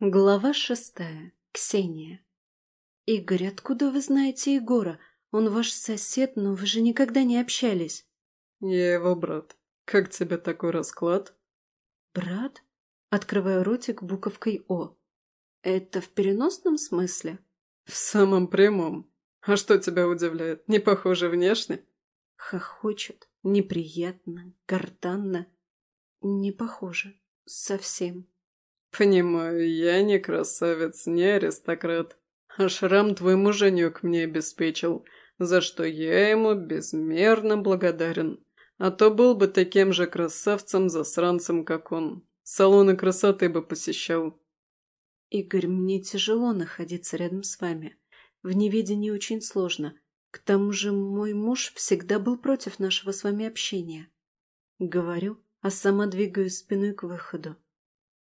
Глава шестая. Ксения. «Игорь, откуда вы знаете Егора? Он ваш сосед, но вы же никогда не общались». «Я его брат. Как тебе такой расклад?» «Брат?» Открываю ротик буковкой «О». «Это в переносном смысле?» «В самом прямом. А что тебя удивляет? Не похоже внешне?» Хохочет. Неприятно. Гортанно. Не похоже. Совсем. «Понимаю, я не красавец, не аристократ. А шрам твой муженек мне обеспечил, за что я ему безмерно благодарен. А то был бы таким же красавцем-засранцем, как он. Салоны красоты бы посещал». «Игорь, мне тяжело находиться рядом с вами. В неведении очень сложно. К тому же мой муж всегда был против нашего с вами общения». Говорю, а сама двигаюсь спиной к выходу.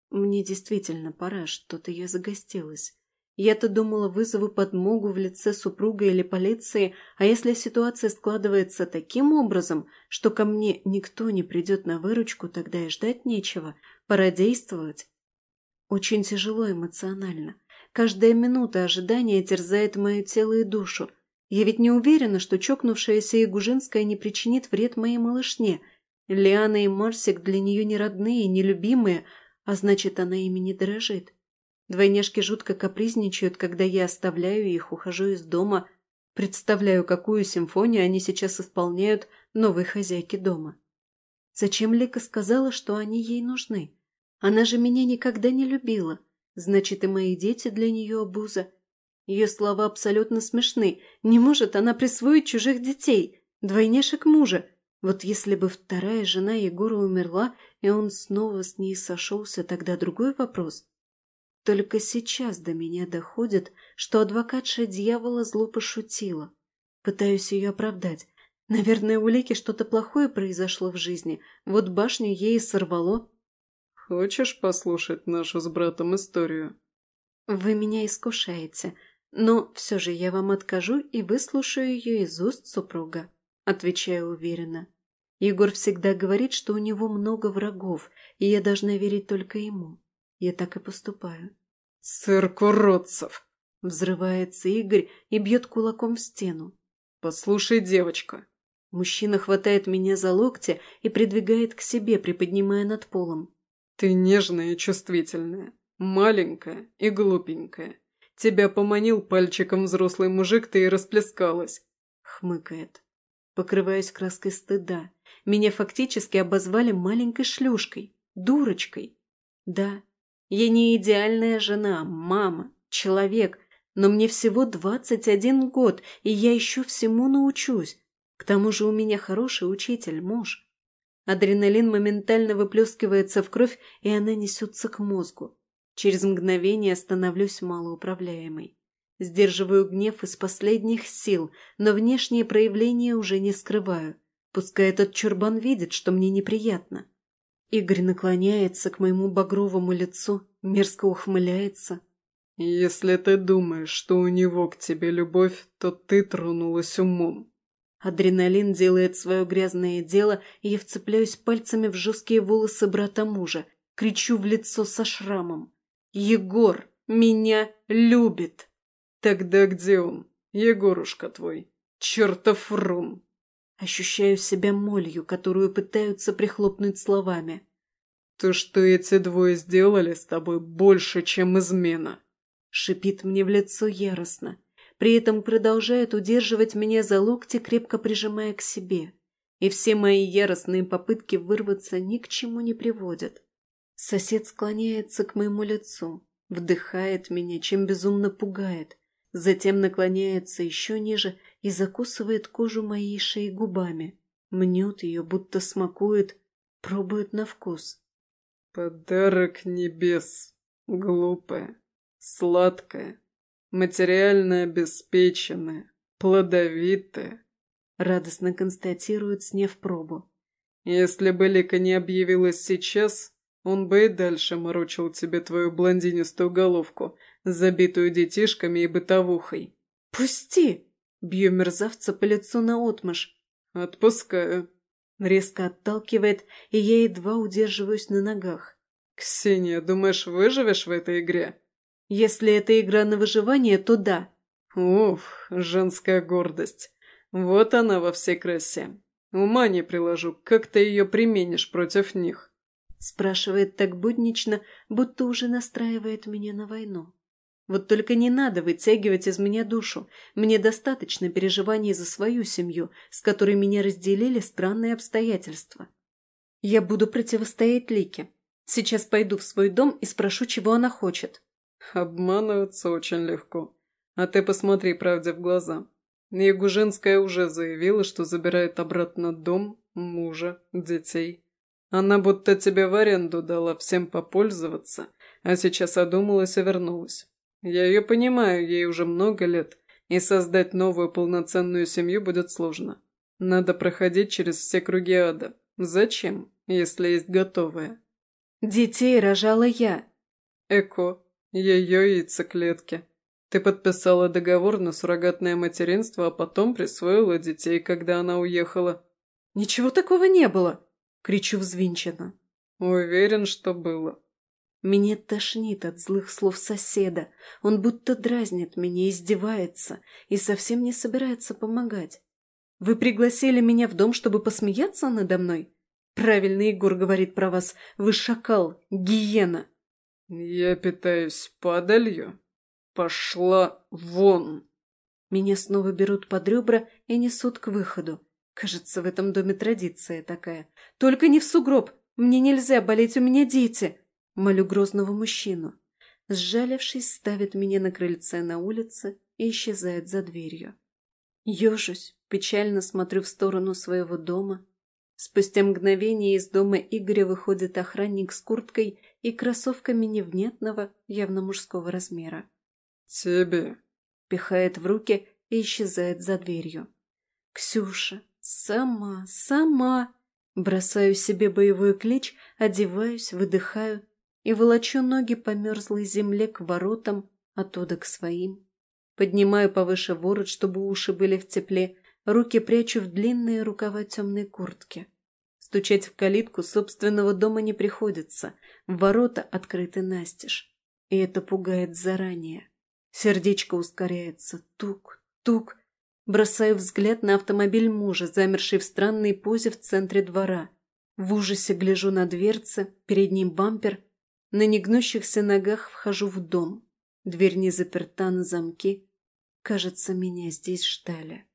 Мне действительно пора, что-то я загостилась. Я-то думала, вызову подмогу в лице супруга или полиции, а если ситуация складывается таким образом, что ко мне никто не придет на выручку, тогда и ждать нечего, пора действовать. Очень тяжело эмоционально. Каждая минута ожидания терзает мое тело и душу. Я ведь не уверена, что чокнувшаяся Ягужинская не причинит вред моей малышне. Лиана и Марсик для нее не родные, не любимые, а значит, она ими не дорожит. Двойняшки жутко капризничают, когда я оставляю их, ухожу из дома, представляю, какую симфонию они сейчас исполняют новой хозяйке дома. Зачем Лика сказала, что они ей нужны? Она же меня никогда не любила. Значит, и мои дети для нее обуза. Ее слова абсолютно смешны. Не может она присвоить чужих детей, двойняшек мужа. Вот если бы вторая жена Егора умерла, и он снова с ней сошелся, тогда другой вопрос. Только сейчас до меня доходит, что адвокатша дьявола зло пошутила. Пытаюсь ее оправдать. Наверное, у Леки что-то плохое произошло в жизни. Вот башню ей сорвало. «Хочешь послушать нашу с братом историю?» «Вы меня искушаете, но все же я вам откажу и выслушаю ее из уст супруга», отвечаю уверенно. Егор всегда говорит, что у него много врагов, и я должна верить только ему. Я так и поступаю. «Цирк уродцев!» Взрывается Игорь и бьет кулаком в стену. «Послушай, девочка!» Мужчина хватает меня за локти и придвигает к себе, приподнимая над полом. «Ты нежная и чувствительная, маленькая и глупенькая. Тебя поманил пальчиком взрослый мужик, ты и расплескалась!» Хмыкает. Покрываюсь краской стыда. Меня фактически обозвали маленькой шлюшкой, дурочкой. Да, я не идеальная жена, мама, человек, но мне всего 21 год, и я еще всему научусь. К тому же у меня хороший учитель, муж. Адреналин моментально выплескивается в кровь, и она несется к мозгу. Через мгновение становлюсь малоуправляемой. Сдерживаю гнев из последних сил, но внешние проявления уже не скрываю. Пускай этот чурбан видит, что мне неприятно. Игорь наклоняется к моему багровому лицу, мерзко ухмыляется. «Если ты думаешь, что у него к тебе любовь, то ты тронулась умом». Адреналин делает свое грязное дело, и я вцепляюсь пальцами в жесткие волосы брата мужа, кричу в лицо со шрамом. «Егор меня любит!» «Тогда где он, Егорушка твой? Чертов рун!» Ощущаю себя молью, которую пытаются прихлопнуть словами. «То, что эти двое сделали с тобой, больше, чем измена!» Шипит мне в лицо яростно. При этом продолжает удерживать меня за локти, крепко прижимая к себе. И все мои яростные попытки вырваться ни к чему не приводят. Сосед склоняется к моему лицу, вдыхает меня, чем безумно пугает, затем наклоняется еще ниже и закусывает кожу моей шеи губами, мнет ее, будто смакует, пробует на вкус. «Подарок небес, глупая, сладкая, материально обеспеченная, плодовитая», радостно констатирует, сняв пробу. «Если бы Лика не объявилась сейчас, он бы и дальше морочил тебе твою блондинистую головку, забитую детишками и бытовухой». «Пусти!» Бью мерзавца по лицу наотмашь. «Отпускаю». Резко отталкивает, и я едва удерживаюсь на ногах. «Ксения, думаешь, выживешь в этой игре? Если это игра на выживание, то да. Уф, женская гордость. Вот она во всей красе. Ума не приложу, как ты ее применишь против них? Спрашивает так буднично, будто уже настраивает меня на войну. Вот только не надо вытягивать из меня душу. Мне достаточно переживаний за свою семью, с которой меня разделили странные обстоятельства. Я буду противостоять Лике. Сейчас пойду в свой дом и спрошу, чего она хочет. Обманываться очень легко. А ты посмотри правде в глаза. Ягужинская уже заявила, что забирает обратно дом, мужа, детей. Она будто тебе в аренду дала всем попользоваться, а сейчас одумалась и вернулась. Я ее понимаю, ей уже много лет, и создать новую полноценную семью будет сложно. Надо проходить через все круги ада. Зачем, если есть готовое? Детей рожала я. Эко, ее яйцеклетки. Ты подписала договор на суррогатное материнство, а потом присвоила детей, когда она уехала. Ничего такого не было, кричу взвинченно. Уверен, что было. Меня тошнит от злых слов соседа. Он будто дразнит меня, издевается и совсем не собирается помогать. Вы пригласили меня в дом, чтобы посмеяться надо мной? Правильно Егор говорит про вас. Вы шакал, гиена. Я питаюсь падалью. Пошла вон. Меня снова берут под ребра и несут к выходу. Кажется, в этом доме традиция такая. Только не в сугроб. Мне нельзя болеть, у меня дети. Молю грозного мужчину. Сжалившись, ставит меня на крыльце на улице и исчезает за дверью. Ежусь, печально смотрю в сторону своего дома. Спустя мгновение из дома Игоря выходит охранник с курткой и кроссовками невнятного, явно мужского размера. «Тебе!» — пихает в руки и исчезает за дверью. «Ксюша! Сама! Сама!» Бросаю себе боевой клич, одеваюсь, выдыхаю и волочу ноги по мерзлой земле к воротам, оттуда к своим. Поднимаю повыше ворот, чтобы уши были в тепле, руки прячу в длинные рукава темной куртки. Стучать в калитку собственного дома не приходится, ворота открыты настежь. И это пугает заранее. Сердечко ускоряется. Тук, тук. Бросаю взгляд на автомобиль мужа, замерший в странной позе в центре двора. В ужасе гляжу на дверцы, перед ним бампер на негнущихся ногах вхожу в дом. Дверь не заперта на замки. Кажется, меня здесь ждали.